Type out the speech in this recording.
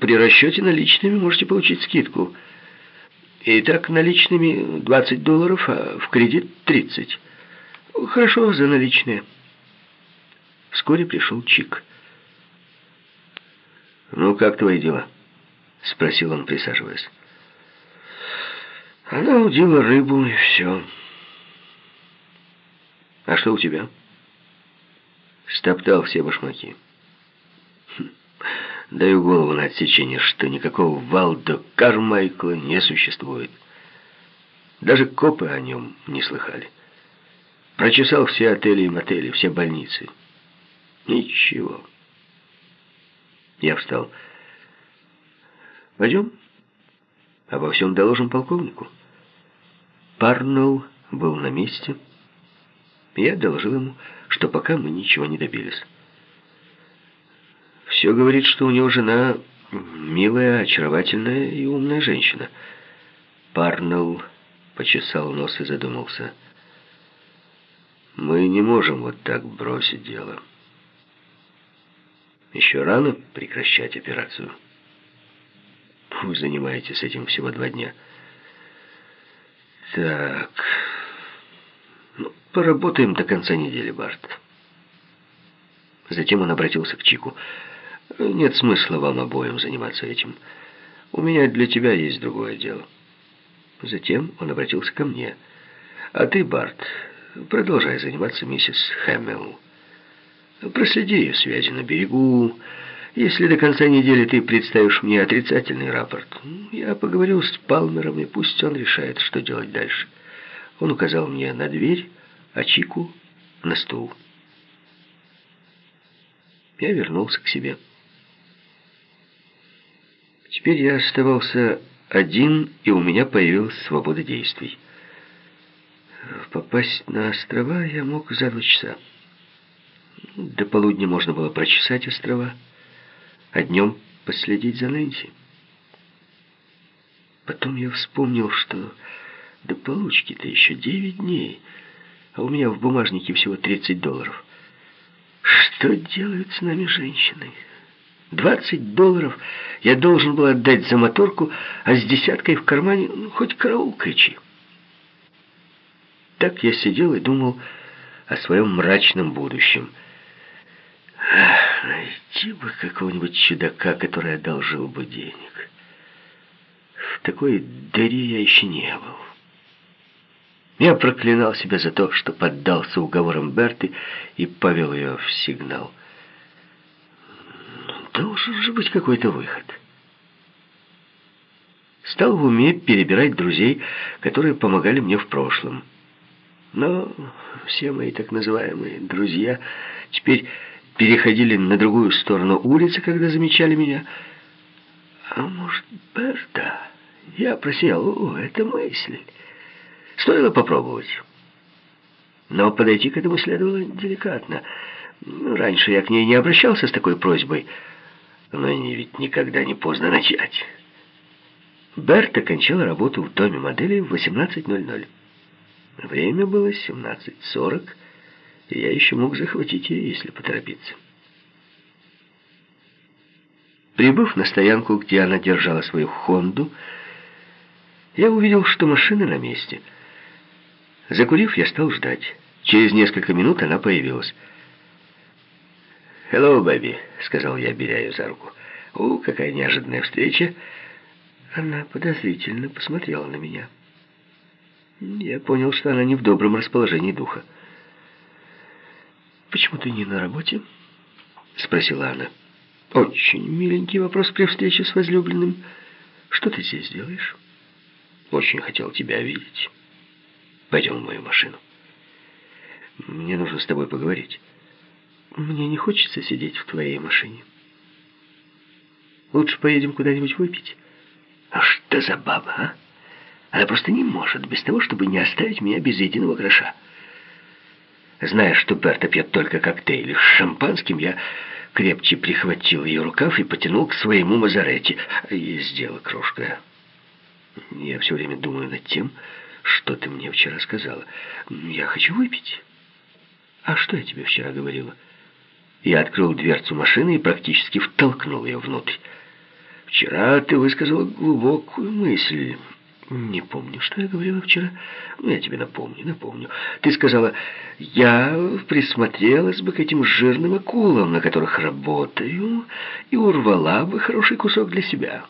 При расчете наличными можете получить скидку. Итак, наличными 20 долларов, а в кредит 30. Хорошо, за наличные. Вскоре пришел Чик. «Ну, как твои дела?» — спросил он, присаживаясь. «Она удила рыбу, и все». «А что у тебя?» Стоптал все башмаки. Хм. Даю голову на отсечение, что никакого Валдо Кармайкла не существует. Даже копы о нем не слыхали. Прочесал все отели и мотели, все больницы. Ничего. Я встал. Пойдем. Обо всем доложим полковнику. Парнелл был на месте. Я доложил ему, что пока мы ничего не добились. Все говорит, что у него жена милая, очаровательная и умная женщина. Парнелл почесал нос и задумался. Мы не можем вот так бросить дело. Еще рано прекращать операцию. Вы занимаетесь этим всего два дня. Так. Ну, поработаем до конца недели, Барт. Затем он обратился к Чику. Нет смысла вам обоим заниматься этим. У меня для тебя есть другое дело. Затем он обратился ко мне. А ты, Барт, продолжай заниматься миссис Хэмилл. Проследи ее связи на берегу. Если до конца недели ты представишь мне отрицательный рапорт, я поговорю с Палмером, и пусть он решает, что делать дальше. Он указал мне на дверь, а Чику на стул. Я вернулся к себе. Теперь я оставался один, и у меня появилась свобода действий. Попасть на острова я мог за два часа. До полудня можно было прочесать острова, а днем последить за Нэнси. Потом я вспомнил, что до получки-то еще девять дней, а у меня в бумажнике всего 30 долларов. Что делают с нами женщины? 20 долларов я должен был отдать за моторку, а с десяткой в кармане ну, хоть караул кричи. Так я сидел и думал о своем мрачном будущем. Ах, найти бы какого-нибудь чудака, который одолжил бы денег. В такой дыре я еще не был. Я проклинал себя за то, что поддался уговорам Берты и повел ее в сигнал. Должен же быть какой-то выход. Стал в уме перебирать друзей, которые помогали мне в прошлом. Но все мои так называемые друзья теперь переходили на другую сторону улицы, когда замечали меня. А может, Берта? Я просиял. О, это мысль. Стоило попробовать. Но подойти к этому следовало деликатно. Раньше я к ней не обращался с такой просьбой, но ведь никогда не поздно начать. Берта кончала работу в доме модели в 18.00. Время было 17.40, и я еще мог захватить ее, если поторопиться. Прибыв на стоянку, где она держала свою «Хонду», я увидел, что машина на месте — Закурив, я стал ждать. Через несколько минут она появилась. «Hello, baby», — сказал я, беря ее за руку. «У, какая неожиданная встреча!» Она подозрительно посмотрела на меня. Я понял, что она не в добром расположении духа. «Почему ты не на работе?» — спросила она. «Очень миленький вопрос при встрече с возлюбленным. Что ты здесь делаешь?» «Очень хотел тебя видеть». Пойдем в мою машину. Мне нужно с тобой поговорить. Мне не хочется сидеть в твоей машине. Лучше поедем куда-нибудь выпить. А что за баба, а? Она просто не может без того, чтобы не оставить меня без единого гроша. Зная, что Берта пьет только коктейли с шампанским, я крепче прихватил ее рукав и потянул к своему Мазаретти. Есть дело, крошка. Я все время думаю над тем, что ты мне вчера сказала? Я хочу выпить. А что я тебе вчера говорила? Я открыл дверцу машины и практически втолкнул ее внутрь. Вчера ты высказала глубокую мысль. Не помню, что я говорила вчера. Ну, я тебе напомню, напомню. Ты сказала, я присмотрелась бы к этим жирным акулам, на которых работаю, и урвала бы хороший кусок для себя.